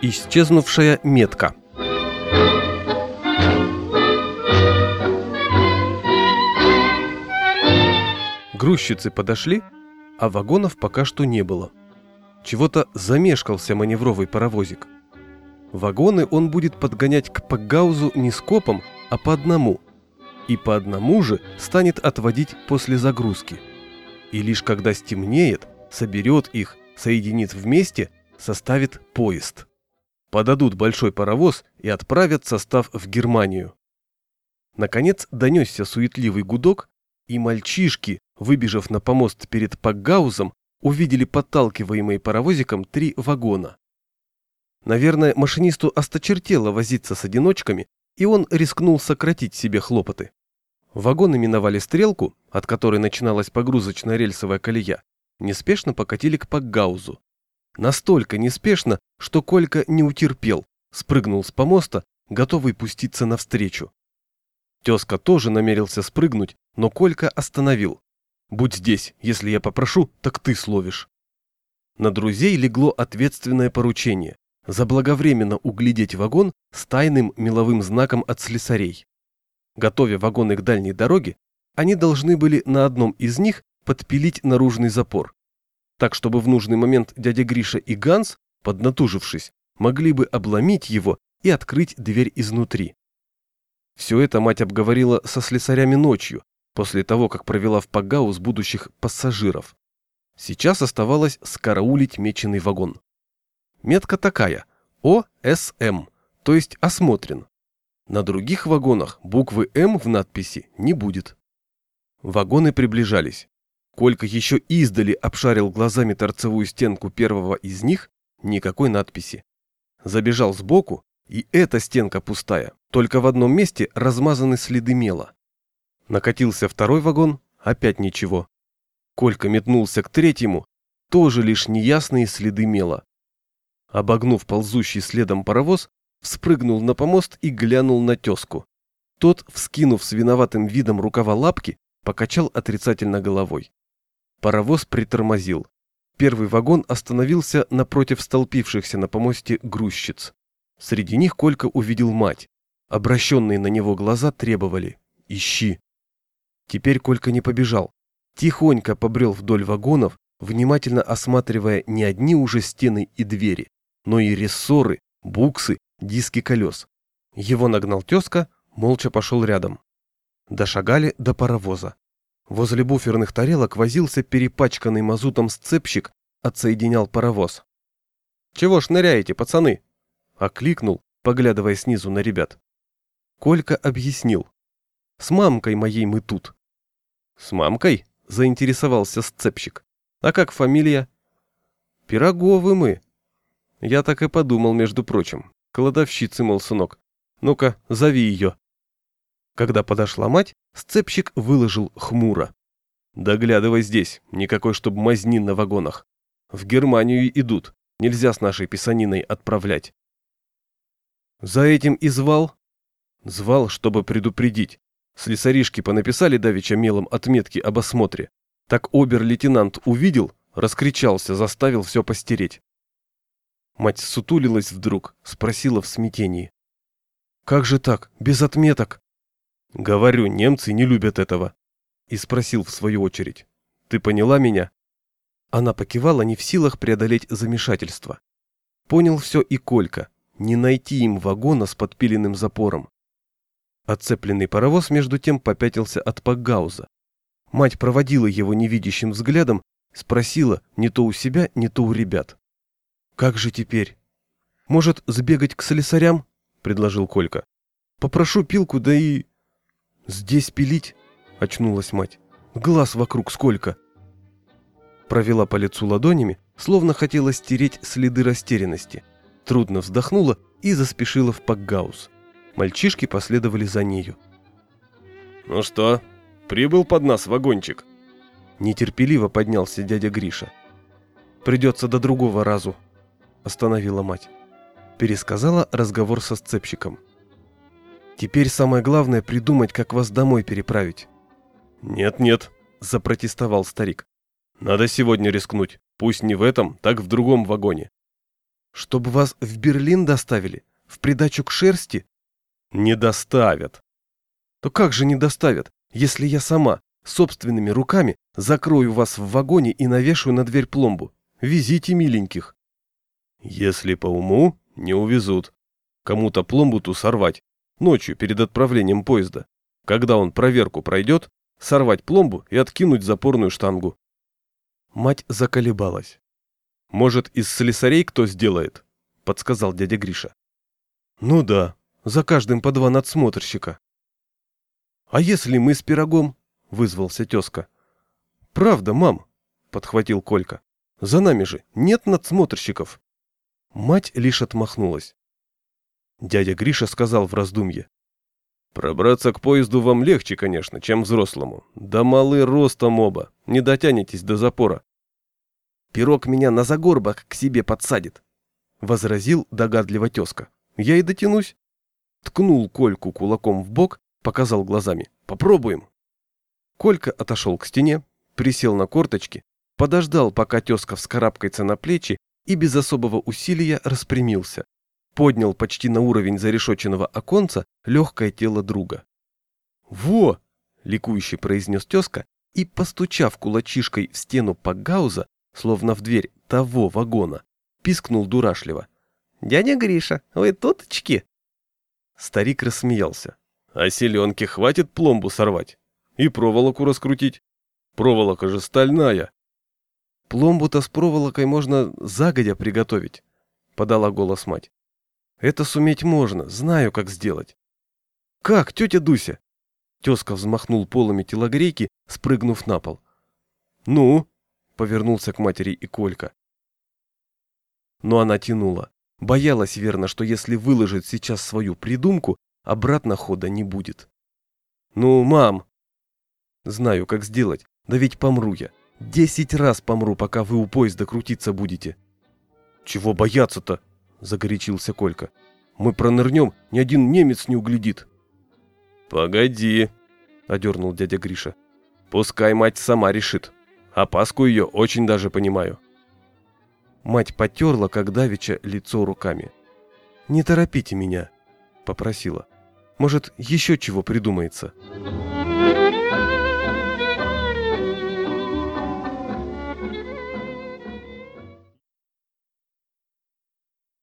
Исчезнувшая метка. Грузчицы подошли, а вагонов пока что не было. Чего-то замешкался маневровый паровозик. Вагоны он будет подгонять к Пакгаузу не скопом, а по одному. И по одному же станет отводить после загрузки. И лишь когда стемнеет, соберет их, соединит вместе, составит поезд. Подадут большой паровоз и отправят состав в Германию. Наконец донесся суетливый гудок, и мальчишки, выбежав на помост перед Пакгаузом, увидели подталкиваемые паровозиком три вагона. Наверное, машинисту осточертело возиться с одиночками, и он рискнул сократить себе хлопоты. Вагоны миновали стрелку, от которой начиналась погрузочная рельсовая колея, неспешно покатили к Пакгаузу. Настолько неспешно, что Колька не утерпел, спрыгнул с помоста, готовый пуститься навстречу. Тезка тоже намерился спрыгнуть, но Колька остановил. «Будь здесь, если я попрошу, так ты словишь». На друзей легло ответственное поручение – заблаговременно углядеть вагон с тайным меловым знаком от слесарей. Готовя вагоны к дальней дороге, они должны были на одном из них подпилить наружный запор. Так, чтобы в нужный момент дядя Гриша и Ганс, поднатужившись, могли бы обломить его и открыть дверь изнутри. Все это мать обговорила со слесарями ночью, после того, как провела в Пагаус будущих пассажиров. Сейчас оставалось скараулить меченый вагон. Метка такая – ОСМ, то есть осмотрен. На других вагонах буквы М в надписи не будет. Вагоны приближались. Колька еще издали обшарил глазами торцевую стенку первого из них, никакой надписи. Забежал сбоку, и эта стенка пустая, только в одном месте размазаны следы мела. Накатился второй вагон, опять ничего. Колька метнулся к третьему, тоже лишь неясные следы мела. Обогнув ползущий следом паровоз, вспрыгнул на помост и глянул на тезку. Тот, вскинув с виноватым видом рукава лапки, покачал отрицательно головой. Паровоз притормозил. Первый вагон остановился напротив столпившихся на помосте грузчиц. Среди них Колька увидел мать. Обращенные на него глаза требовали «Ищи». Теперь Колька не побежал. Тихонько побрел вдоль вагонов, внимательно осматривая не одни уже стены и двери, но и рессоры, буксы, диски колес. Его нагнал тезка, молча пошел рядом. Дошагали до паровоза. Возле буферных тарелок возился перепачканный мазутом сцепщик, отсоединял паровоз. «Чего ж ныряете, пацаны?» Окликнул, поглядывая снизу на ребят. Колька объяснил. «С мамкой моей мы тут». «С мамкой?» – заинтересовался сцепщик. «А как фамилия?» «Пироговы мы». Я так и подумал, между прочим. Кладовщицы, мол, сынок. Ну-ка, зови ее. Когда подошла мать, сцепщик выложил хмуро. «Доглядывай здесь, никакой чтоб мазнин на вагонах. В Германию идут, нельзя с нашей писаниной отправлять». «За этим и звал?» «Звал, чтобы предупредить. Слесаришки понаписали давеча мелом отметки об осмотре. Так обер-лейтенант увидел, раскричался, заставил все постереть». Мать сутулилась вдруг, спросила в смятении. «Как же так, без отметок?» Говорю, немцы не любят этого. И спросил в свою очередь. Ты поняла меня? Она покивала не в силах преодолеть замешательство. Понял все и Колька. Не найти им вагона с подпиленным запором. Отцепленный паровоз между тем попятился от Пагауза. Мать проводила его невидящим взглядом, спросила не то у себя, не то у ребят. «Как же теперь?» «Может, сбегать к слесарям?» – предложил Колька. «Попрошу пилку, да и...» «Здесь пилить?» – очнулась мать. «Глаз вокруг сколько!» Провела по лицу ладонями, словно хотела стереть следы растерянности. Трудно вздохнула и заспешила в Пакгаус. Мальчишки последовали за нею. «Ну что, прибыл под нас вагончик?» Нетерпеливо поднялся дядя Гриша. «Придется до другого разу», – остановила мать. Пересказала разговор со сцепщиком. Теперь самое главное придумать, как вас домой переправить. Нет-нет, запротестовал старик. Надо сегодня рискнуть. Пусть не в этом, так в другом вагоне. Чтобы вас в Берлин доставили? В придачу к шерсти? Не доставят. То как же не доставят, если я сама, собственными руками, закрою вас в вагоне и навешаю на дверь пломбу? Везите миленьких. Если по уму, не увезут. Кому-то пломбу ту сорвать, ночью перед отправлением поезда. Когда он проверку пройдет, сорвать пломбу и откинуть запорную штангу. Мать заколебалась. «Может, из слесарей кто сделает?» – подсказал дядя Гриша. «Ну да, за каждым по два надсмотрщика». «А если мы с пирогом?» – вызвался тезка. «Правда, мам», – подхватил Колька. «За нами же нет надсмотрщиков». Мать лишь отмахнулась. Дядя Гриша сказал в раздумье. «Пробраться к поезду вам легче, конечно, чем взрослому. Да малы ростом оба, не дотянетесь до запора». «Пирог меня на загорбок к себе подсадит», — возразил догадливо тезка. «Я и дотянусь». Ткнул Кольку кулаком в бок, показал глазами. «Попробуем». Колька отошел к стене, присел на корточки, подождал, пока тезка вскарабкается на плечи и без особого усилия распрямился. Поднял почти на уровень зарешоченного оконца легкое тело друга. «Во!» — ликующе произнес тезка и, постучав кулачишкой в стену Пагауза, словно в дверь того вагона, пискнул дурашливо. «Дядя Гриша, вы туточки?» Старик рассмеялся. «А селенки хватит пломбу сорвать и проволоку раскрутить. Проволока же стальная». «Пломбу-то с проволокой можно загодя приготовить», — подала голос мать. «Это суметь можно, знаю, как сделать». «Как, тетя Дуся?» Тезка взмахнул полами телогрейки, спрыгнув на пол. «Ну?» — повернулся к матери и Колька. Но она тянула. Боялась верно, что если выложит сейчас свою придумку, обратно хода не будет. «Ну, мам!» «Знаю, как сделать, да ведь помру я. Десять раз помру, пока вы у поезда крутиться будете. Чего бояться-то? Загорячился Колька. Мы пронырнем, ни один немец не углядит. Погоди, одернул дядя Гриша. Пускай мать сама решит. Опаску ее очень даже понимаю. Мать потерла, как давеча, лицо руками. «Не торопите меня», — попросила. «Может, еще чего придумается?»